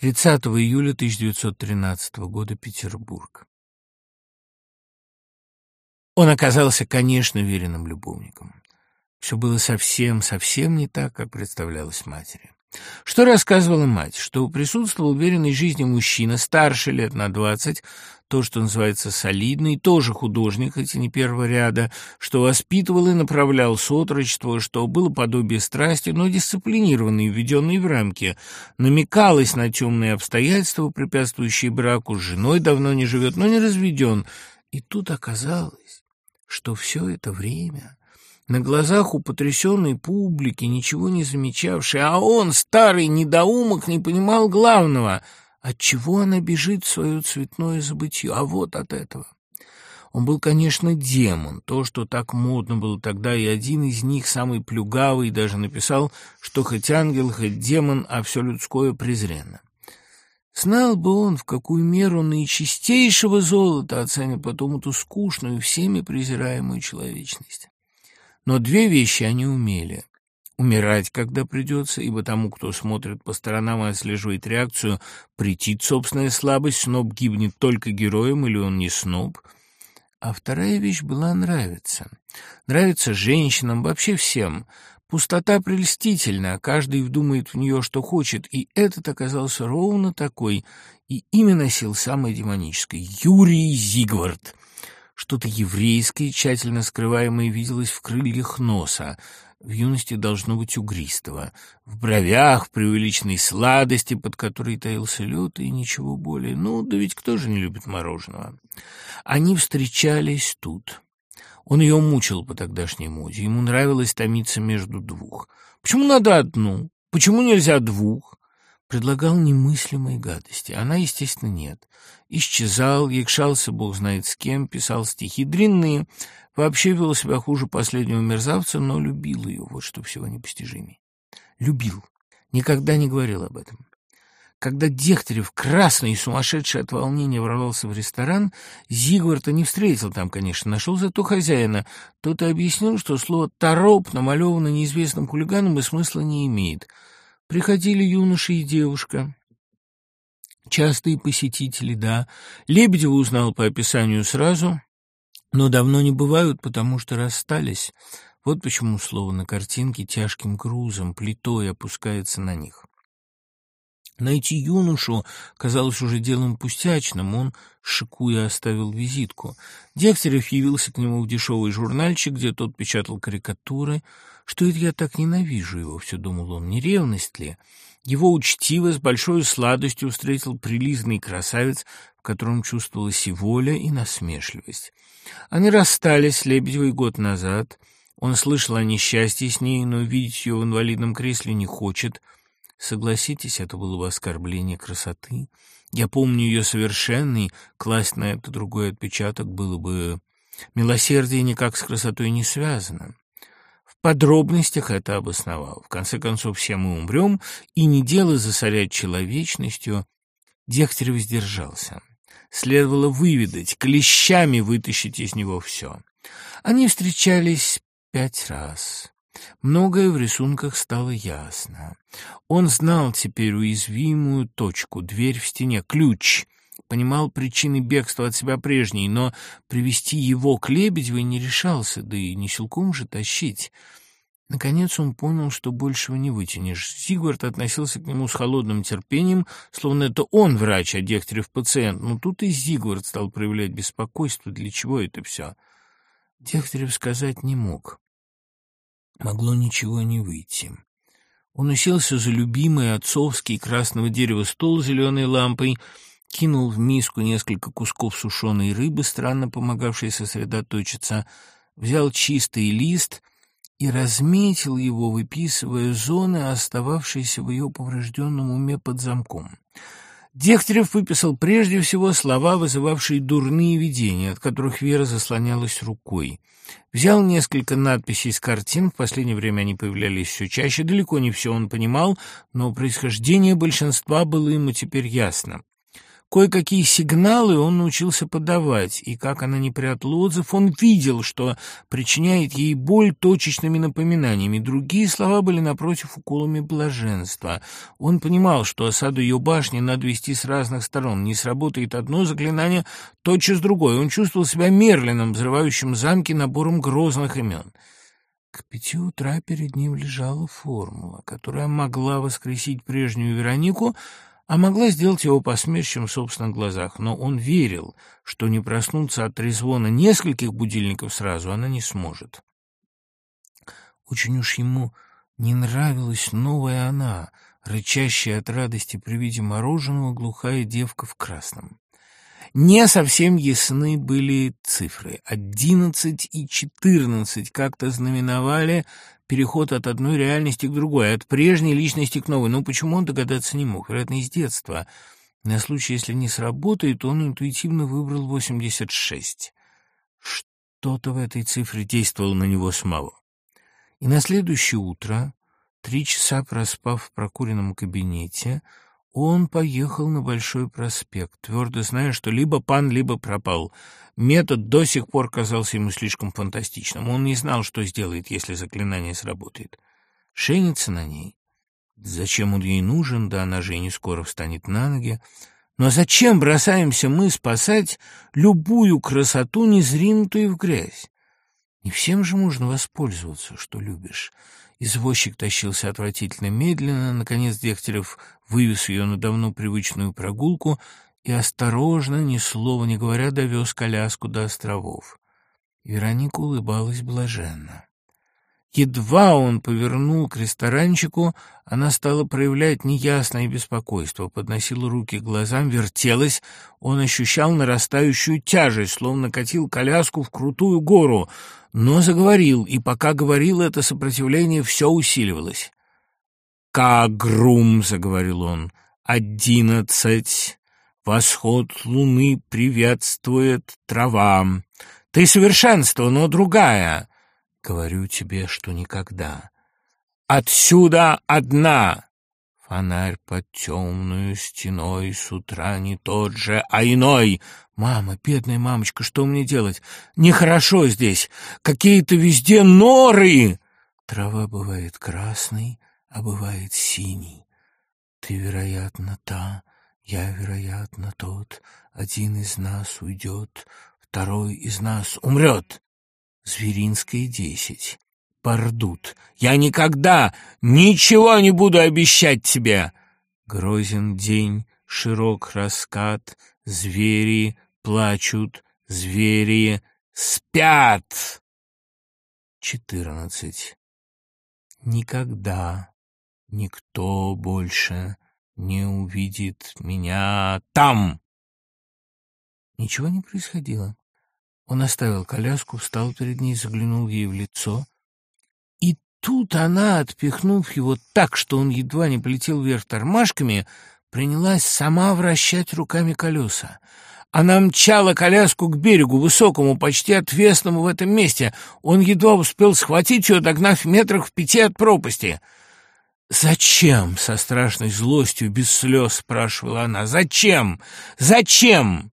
30 июля 1913 года, Петербург. Он оказался, конечно, веренным любовником. Все было совсем, совсем не так, как представлялось матери. Что рассказывала мать? Что присутствовал уверенной жизни мужчина, старше лет на двадцать, то, что называется солидный, тоже художник, хоть и не первого ряда, что воспитывал и направлял сотрудничество, что было подобие страсти, но дисциплинированный, введенный в рамки. Намекалось на темные обстоятельства, препятствующие браку, с женой давно не живет, но не разведен. И тут оказалось, что все это время на глазах у потрясенной публики, ничего не замечавшей, а он, старый недоумок, не понимал главного — отчего она бежит в свое цветное забытье, а вот от этого. Он был, конечно, демон, то, что так модно было тогда, и один из них, самый плюгавый, даже написал, что хоть ангел, хоть демон, а все людское презренно. Знал бы он, в какую меру наичистейшего золота оценит потом эту скучную, всеми презираемую человечность. Но две вещи они умели. Умирать, когда придется, ибо тому, кто смотрит по сторонам и отслеживает реакцию, претит собственная слабость, сноб гибнет только героем или он не сноб. А вторая вещь была нравиться. Нравится женщинам, вообще всем. Пустота прельстительна, каждый вдумает в нее, что хочет, и этот оказался ровно такой, и имя носил самое демоническое — Юрий Зигвард. Что-то еврейское, тщательно скрываемое, виделось в крыльях носа. В юности должно быть угристого. В бровях, в преувеличенной сладости, под которой таился лед, и ничего более. Ну, да ведь кто же не любит мороженого? Они встречались тут. Он ее мучил по тогдашней моде. Ему нравилось томиться между двух. Почему надо одну? Почему нельзя двух? Предлагал немыслимые гадости. Она, естественно, нет. Исчезал, якшался бог знает с кем, писал стихи дрянные, вообще вел себя хуже последнего мерзавца, но любил ее, вот что всего непостижимее. Любил. Никогда не говорил об этом. Когда Дегтярев, красный и сумасшедший от волнения, ворвался в ресторан, Зигварда не встретил там, конечно, нашел зато хозяина. Тот и объяснил, что слово «тороп» намалевано неизвестным хулиганом и смысла не имеет — Приходили юноша и девушка. Частые посетители, да. Лебедева узнал по описанию сразу, но давно не бывают, потому что расстались. Вот почему слово на картинке тяжким грузом, плитой опускается на них. Найти юношу казалось уже делом пустячным, он, шикуя, оставил визитку. Дегтярев явился к нему в дешевый журнальчик, где тот печатал карикатуры. «Что это я так ненавижу его?» — все думал он. «Не ревность ли?» Его учтиво, с большой сладостью встретил прилизный красавец, в котором чувствовалась и воля, и насмешливость. Они расстались Лебедевой год назад. Он слышал о несчастье с ней, но видеть ее в инвалидном кресле не хочет — Согласитесь, это было бы оскорбление красоты. Я помню ее совершенный, класть на это другой отпечаток было бы... Милосердие никак с красотой не связано. В подробностях это обосновал. В конце концов, все мы умрем, и не дело засорять человечностью. Дегтярев сдержался. Следовало выведать, клещами вытащить из него все. Они встречались пять раз. Многое в рисунках стало ясно. Он знал теперь уязвимую точку, дверь в стене, ключ, понимал причины бегства от себя прежней, но привести его к Лебедевой не решался, да и не силком же тащить. Наконец он понял, что большего не вытянешь. Зигвард относился к нему с холодным терпением, словно это он врач, а Дегтярев пациент. Но тут и Зигвард стал проявлять беспокойство. Для чего это все? Дегтярев сказать не мог могло ничего не выйти. Он уселся за любимый отцовский красного дерева стол с зеленой лампой, кинул в миску несколько кусков сушеной рыбы, странно помогавшей сосредоточиться, взял чистый лист и разметил его, выписывая зоны, остававшиеся в ее поврежденном уме под замком. Дегтярев выписал прежде всего слова, вызывавшие дурные видения, от которых Вера заслонялась рукой. Взял несколько надписей с картин, в последнее время они появлялись все чаще, далеко не все он понимал, но происхождение большинства было ему теперь ясно. Кое-какие сигналы он научился подавать, и, как она не прятала отзыв, он видел, что причиняет ей боль точечными напоминаниями. Другие слова были, напротив, уколами блаженства. Он понимал, что осаду ее башни надо вести с разных сторон. Не сработает одно заклинание, тотчас другое. Он чувствовал себя Мерлином, взрывающим замки набором грозных имен. К пяти утра перед ним лежала формула, которая могла воскресить прежнюю Веронику, а могла сделать его посмешищем в собственных глазах, но он верил, что не проснуться от трезвона нескольких будильников сразу она не сможет. Очень уж ему не нравилась новая она, рычащая от радости при виде мороженого глухая девка в красном. Не совсем ясны были цифры. Одиннадцать и четырнадцать как-то знаменовали переход от одной реальности к другой, от прежней личности к новой. Но почему он догадаться не мог? Вероятно, из детства. На случай, если не сработает, он интуитивно выбрал 86. Что-то в этой цифре действовало на него самого. И на следующее утро, три часа проспав в прокуренном кабинете, он поехал на Большой проспект, твердо зная, что либо пан, либо пропал. Метод до сих пор казался ему слишком фантастичным. Он не знал, что сделает, если заклинание сработает. Шенится на ней. Зачем он ей нужен? Да она же и не скоро встанет на ноги. Но зачем бросаемся мы спасать любую красоту, незринутую в грязь? Не всем же можно воспользоваться, что любишь. Извозчик тащился отвратительно медленно. Наконец Дегтярев вывез ее на давно привычную прогулку и осторожно, ни слова не говоря, довез коляску до островов. Вероника улыбалась блаженно. Едва он повернул к ресторанчику, она стала проявлять неясное беспокойство, подносила руки к глазам, вертелась. Он ощущал нарастающую тяжесть, словно катил коляску в крутую гору, но заговорил, и пока говорил, это сопротивление все усиливалось. «Кагрум», — заговорил он, — «одиннадцать, восход луны приветствует трава. Ты совершенство, но другая». Говорю тебе, что никогда. Отсюда одна. Фонарь под темную стеной с утра не тот же, а иной. Мама, бедная мамочка, что мне делать? Нехорошо здесь. Какие-то везде норы. Трава бывает красной, а бывает синей. Ты, вероятно, та, я, вероятно, тот. Один из нас уйдет, второй из нас умрет. Зверинская, десять. Пардут. Я никогда ничего не буду обещать тебе. Грозен день, широк раскат, звери плачут, звери спят. Четырнадцать. Никогда никто больше не увидит меня там. Ничего не происходило. Он оставил коляску, встал перед ней, заглянул ей в лицо. И тут она, отпихнув его так, что он едва не полетел вверх тормашками, принялась сама вращать руками колеса. Она мчала коляску к берегу, высокому, почти отвесному в этом месте. Он едва успел схватить ее, догнав метрах в пяти от пропасти. «Зачем?» — со страшной злостью, без слез спрашивала она. «Зачем? Зачем?»